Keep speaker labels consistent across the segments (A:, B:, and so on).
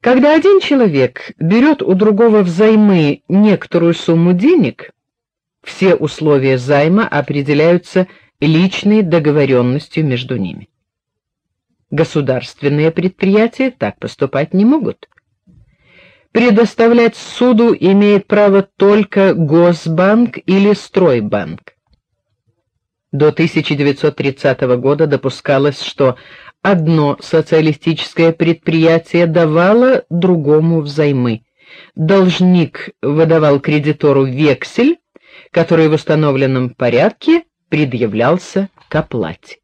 A: Когда один человек берет у другого взаймы некоторую сумму денег, все условия займа определяются личной договоренностью между ними. Государственные предприятия так поступать не могут. Предоставлять суду имеет право только Госбанк или Стройбанк. До 1930 года допускалось, что одно социалистическое предприятие давало другому взаймы. Должник выдавал кредитору вексель, который в установленном порядке предъявлялся к оплате.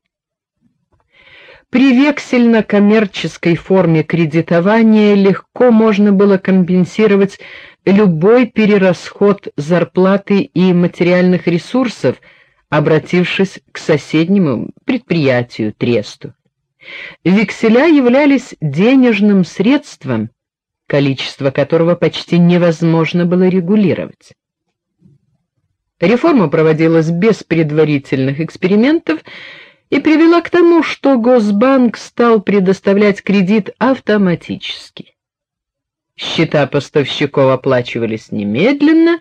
A: При вексельно-коммерческой форме кредитования легко можно было компенсировать любой перерасход зарплаты и материальных ресурсов, обратившись к соседнему предприятию тресту. Векселя являлись денежным средством, количество которого почти невозможно было регулировать. Реформа проводилась без предварительных экспериментов и привела к тому, что Госбанк стал предоставлять кредит автоматически. Счета поставщиков оплачивались немедленно,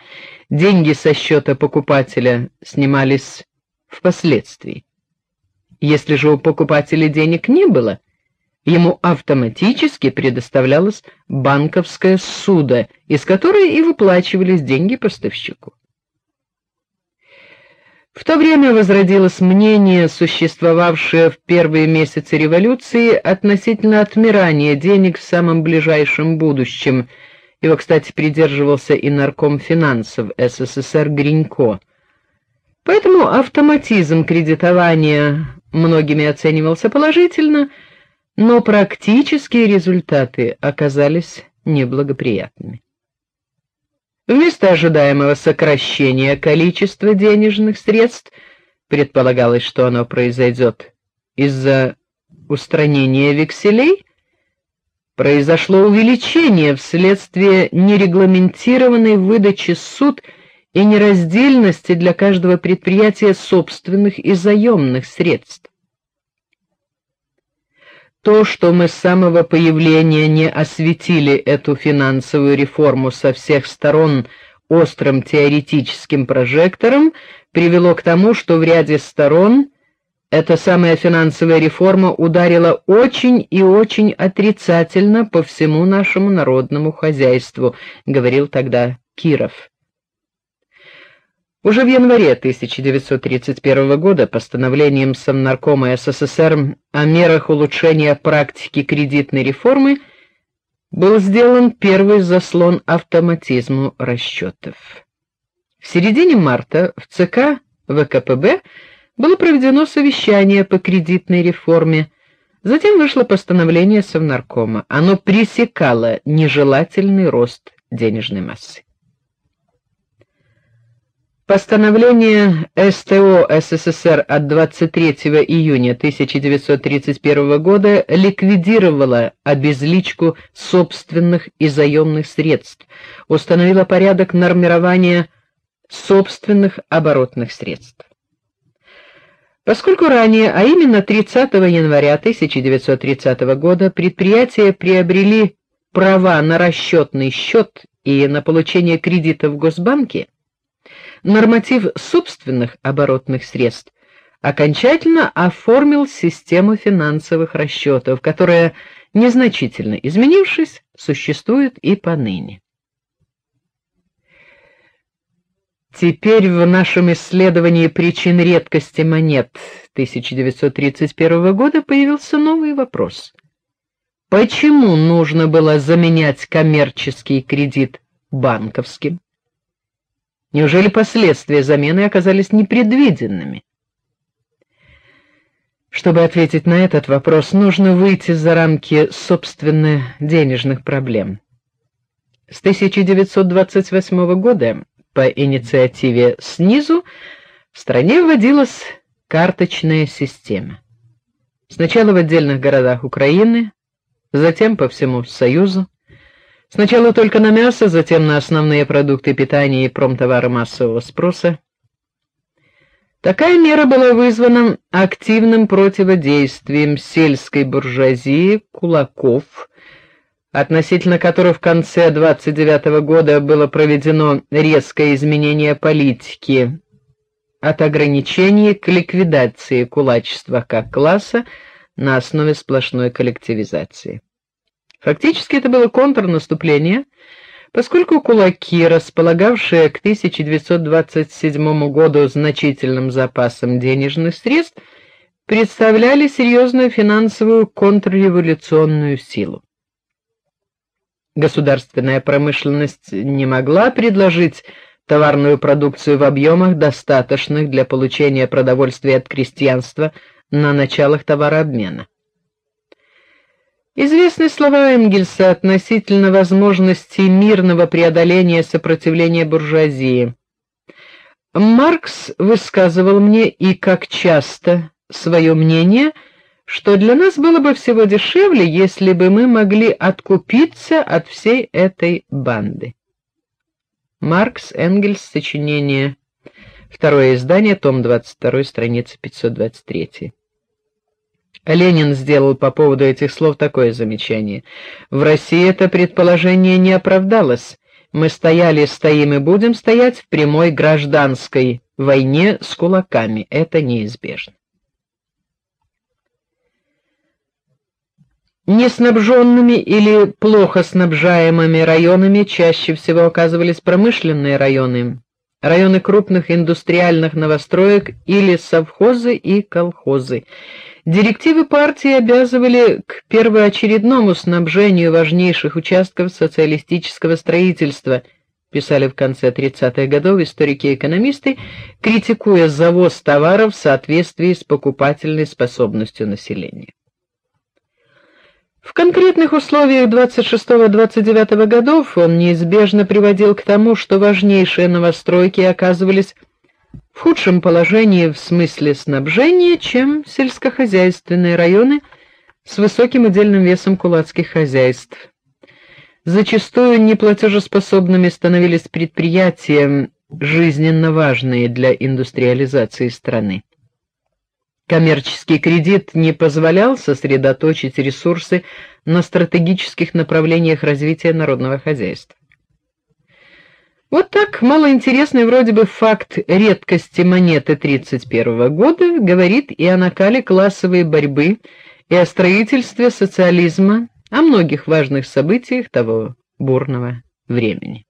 A: деньги со счета покупателя снимались впоследствии. Если же у покупателя денег не было, ему автоматически предоставлялась банковская ссуда, из которой и выплачивались деньги поставщику. В то время возродилось мнение, существовавшее в первые месяцы революции относительно отмирания денег в самом ближайшем будущем. Его, кстати, придерживался и нарком финансов СССР Гринько. Поэтому автоматизм кредитования многими оценивался положительно, но практические результаты оказались неблагоприятными. Вместо ожидаемого сокращения количества денежных средств предполагалось, что оно произойдет из-за устранения векселей, произошло увеличение вследствие нерегламентированной выдачи суд и нераздельности для каждого предприятия собственных и заемных средств. То, что мы с самого появления не осветили эту финансовую реформу со всех сторон острым теоретическим прожектором, привело к тому, что в ряде сторон эта самая финансовая реформа ударила очень и очень отрицательно по всему нашему народному хозяйству, говорил тогда Киров. Уже в январе 1931 года постановлением Совнаркома СССР о мерах улучшения практики кредитной реформы был сделан первый заслон автоматизму расчетов. В середине марта в ЦК ВКПБ было проведено совещание по кредитной реформе. Затем вышло постановление Совнаркома. Оно пресекало нежелательный рост денежной массы. Постановление СТО СССР от 23 июня 1931 года ликвидировало обезличку собственных и заемных средств, установило порядок нормирования собственных оборотных средств. Поскольку ранее, а именно 30 января 1930 года, предприятия приобрели права на расчетный счет и на получение кредита в Госбанке, норматив собственных оборотных средств окончательно оформил систему финансовых расчетов, которая, незначительно изменившись, существует и поныне. Теперь в нашем исследовании причин редкости монет 1931 года появился новый вопрос. Почему нужно было заменять коммерческий кредит банковским? Неужели последствия замены оказались непредвиденными? Чтобы ответить на этот вопрос, нужно выйти за рамки собственных денежных проблем. С 1928 года по инициативе снизу в стране вводилась карточная система. Сначала в отдельных городах Украины, затем по всему Союзу. Сначала только на мясо, затем на основные продукты питания и промтовары массового спроса. Такая мера была вызвана активным противодействием сельской буржуазии, кулаков, относительно которой в конце 29 года было проведено резкое изменение политики от ограничений к ликвидации кулачества как класса на основе сплошной коллективизации. Фактически это было контрнаступление, поскольку кулаки, располагавшие к 1927 году значительным запасом денежных средств, представляли серьезную финансовую контрреволюционную силу. Государственная промышленность не могла предложить товарную продукцию в объемах, достаточных для получения продовольствия от крестьянства на началах товарообмена. Известны слова Энгельса относительно возможности мирного преодоления сопротивления буржуазии. Маркс высказывал мне и как часто свое мнение – что для нас было бы всего дешевле, если бы мы могли откупиться от всей этой банды. Маркс Энгельс, сочинение, второе издание, том 22, страница 523. Ленин сделал по поводу этих слов такое замечание: в России это предположение не оправдалось. Мы стояли, стоим и будем стоять в прямой гражданской войне с кулаками. Это неизбежно. Неснабженными или плохо снабжаемыми районами чаще всего оказывались промышленные районы, районы крупных индустриальных новостроек или совхозы и колхозы. Директивы партии обязывали к первоочередному снабжению важнейших участков социалистического строительства, писали в конце 30-х годов историки-экономисты, критикуя завоз товаров в соответствии с покупательной способностью населения. В конкретных условиях 26-29 годов он неизбежно приводил к тому, что важнейшие новостройки оказывались в худшем положении в смысле снабжения, чем сельскохозяйственные районы с высоким удельным весом кулацких хозяйств. Зачастую неплатежеспособными становились предприятия, жизненно важные для индустриализации страны. Коммерческий кредит не позволял сосредоточить ресурсы на стратегических направлениях развития народного хозяйства. Вот так малоинтересный вроде бы факт редкости монеты 31 года говорит и о накале классовой борьбы, и о строительстве социализма, о многих важных событиях того бурного времени.